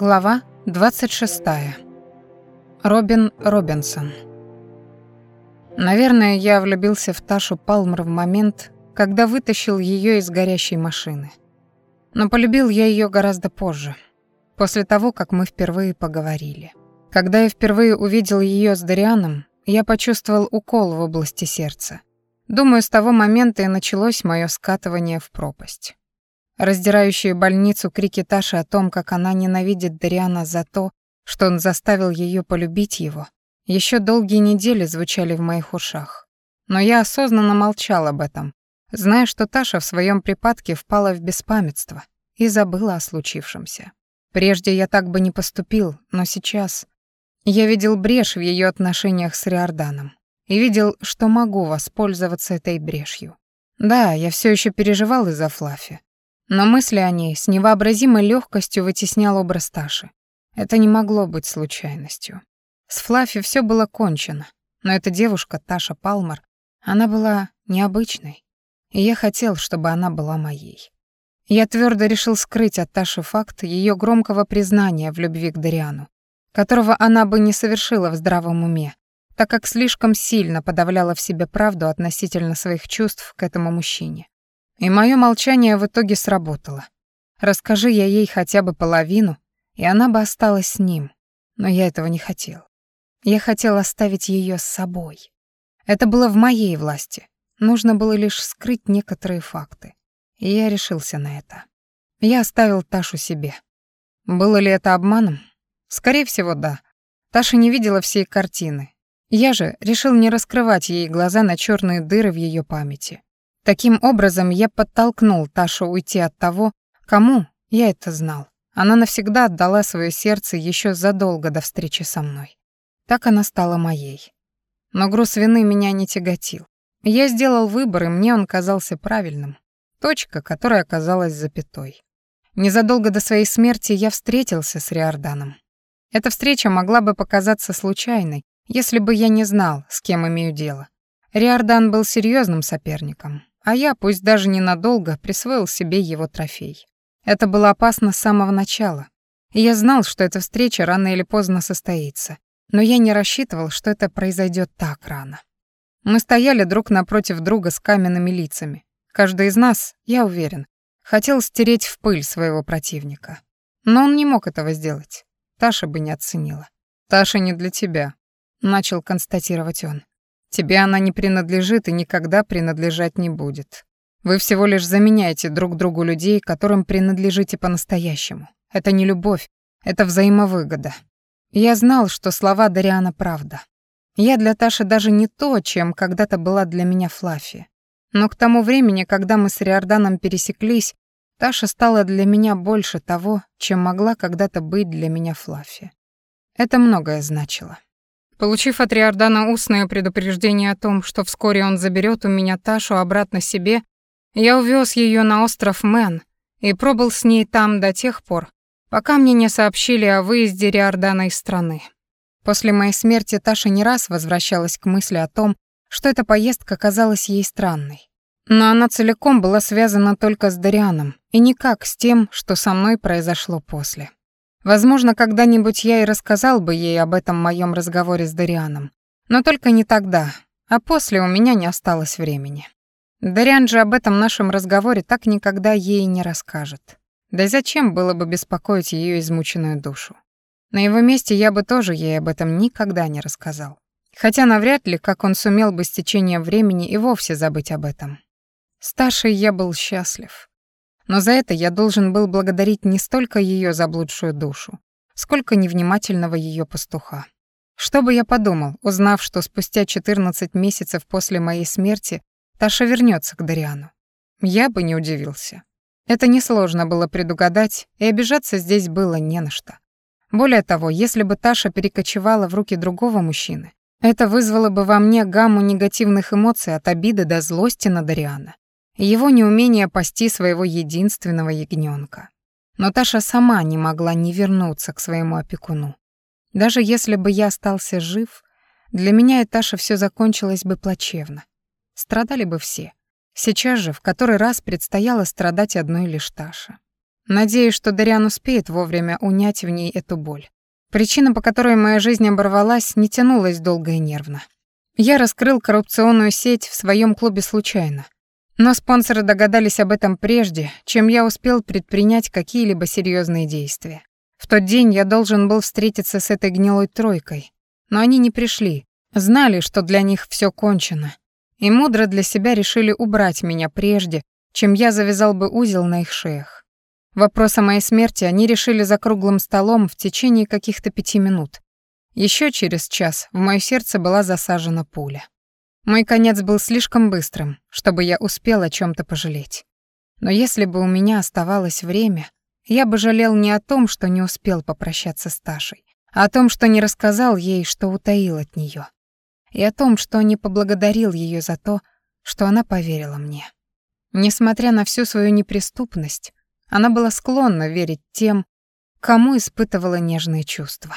Глава 26. Робин Робинсон. Наверное, я влюбился в Ташу Палмер в момент, когда вытащил ее из горящей машины. Но полюбил я ее гораздо позже, после того, как мы впервые поговорили. Когда я впервые увидел ее с Дарианом, я почувствовал укол в области сердца. Думаю, с того момента и началось мое скатывание в пропасть. Раздирающие больницу крики Таши о том, как она ненавидит Дариана за то, что он заставил ее полюбить его, еще долгие недели звучали в моих ушах. Но я осознанно молчал об этом, зная, что Таша в своем припадке впала в беспамятство и забыла о случившемся. Прежде я так бы не поступил, но сейчас я видел брешь в ее отношениях с Риорданом и видел, что могу воспользоваться этой брешью. Да, я все еще переживал из-за Флафи, но мысли о ней с невообразимой легкостью вытеснял образ Таши. Это не могло быть случайностью. С Флаффи все было кончено, но эта девушка, Таша Палмер, она была необычной, и я хотел, чтобы она была моей. Я твердо решил скрыть от Таши факт ее громкого признания в любви к Дариану, которого она бы не совершила в здравом уме, так как слишком сильно подавляла в себе правду относительно своих чувств к этому мужчине. И мое молчание в итоге сработало. Расскажи я ей хотя бы половину, и она бы осталась с ним. Но я этого не хотел. Я хотел оставить ее с собой. Это было в моей власти. Нужно было лишь скрыть некоторые факты. И я решился на это. Я оставил Ташу себе. Было ли это обманом? Скорее всего, да. Таша не видела всей картины. Я же решил не раскрывать ей глаза на черные дыры в ее памяти. Таким образом, я подтолкнул Ташу уйти от того, кому я это знал. Она навсегда отдала свое сердце еще задолго до встречи со мной. Так она стала моей. Но груз вины меня не тяготил. Я сделал выбор, и мне он казался правильным. Точка, которая оказалась запятой. Незадолго до своей смерти я встретился с Риорданом. Эта встреча могла бы показаться случайной, если бы я не знал, с кем имею дело. Риордан был серьезным соперником, а я, пусть даже ненадолго, присвоил себе его трофей. Это было опасно с самого начала. И я знал, что эта встреча рано или поздно состоится, но я не рассчитывал, что это произойдет так рано. Мы стояли друг напротив друга с каменными лицами. Каждый из нас, я уверен, хотел стереть в пыль своего противника. Но он не мог этого сделать. Таша бы не оценила. «Таша не для тебя», — начал констатировать он. Тебе она не принадлежит и никогда принадлежать не будет. Вы всего лишь заменяете друг другу людей, которым принадлежите по-настоящему. Это не любовь, это взаимовыгода. Я знал, что слова Дариана правда. Я для Таши даже не то, чем когда-то была для меня Флаффи. Но к тому времени, когда мы с Риорданом пересеклись, Таша стала для меня больше того, чем могла когда-то быть для меня Флаффи. Это многое значило. Получив от Риордана устное предупреждение о том, что вскоре он заберет у меня Ташу обратно себе, я увез ее на остров Мэн и пробыл с ней там до тех пор, пока мне не сообщили о выезде Риордана из страны. После моей смерти Таша не раз возвращалась к мысли о том, что эта поездка казалась ей странной. Но она целиком была связана только с Дарианом и никак с тем, что со мной произошло после. Возможно, когда-нибудь я и рассказал бы ей об этом моем разговоре с Дарианом. Но только не тогда, а после у меня не осталось времени. Дариан же об этом нашем разговоре так никогда ей не расскажет. Да и зачем было бы беспокоить ее измученную душу? На его месте я бы тоже ей об этом никогда не рассказал. Хотя навряд ли, как он сумел бы с течением времени и вовсе забыть об этом. Старший я был счастлив. Но за это я должен был благодарить не столько ее заблудшую душу, сколько невнимательного ее пастуха. Что бы я подумал, узнав, что спустя 14 месяцев после моей смерти Таша вернется к Дариану? Я бы не удивился. Это несложно было предугадать, и обижаться здесь было не на что. Более того, если бы Таша перекочевала в руки другого мужчины, это вызвало бы во мне гамму негативных эмоций от обиды до злости на Дариана его неумение пасти своего единственного ягнёнка. Но Таша сама не могла не вернуться к своему опекуну. Даже если бы я остался жив, для меня и Таша всё закончилось бы плачевно. Страдали бы все. Сейчас же в который раз предстояло страдать одной лишь Таше. Надеюсь, что Дариан успеет вовремя унять в ней эту боль. Причина, по которой моя жизнь оборвалась, не тянулась долго и нервно. Я раскрыл коррупционную сеть в своем клубе случайно. Но спонсоры догадались об этом прежде, чем я успел предпринять какие-либо серьезные действия. В тот день я должен был встретиться с этой гнилой тройкой, но они не пришли, знали, что для них все кончено, и мудро для себя решили убрать меня прежде, чем я завязал бы узел на их шеях. Вопрос о моей смерти они решили за круглым столом в течение каких-то пяти минут. Еще через час в моё сердце была засажена пуля. Мой конец был слишком быстрым, чтобы я успел о чем то пожалеть. Но если бы у меня оставалось время, я бы жалел не о том, что не успел попрощаться с Ташей, а о том, что не рассказал ей, что утаил от нее, и о том, что не поблагодарил ее за то, что она поверила мне. Несмотря на всю свою неприступность, она была склонна верить тем, кому испытывала нежные чувства.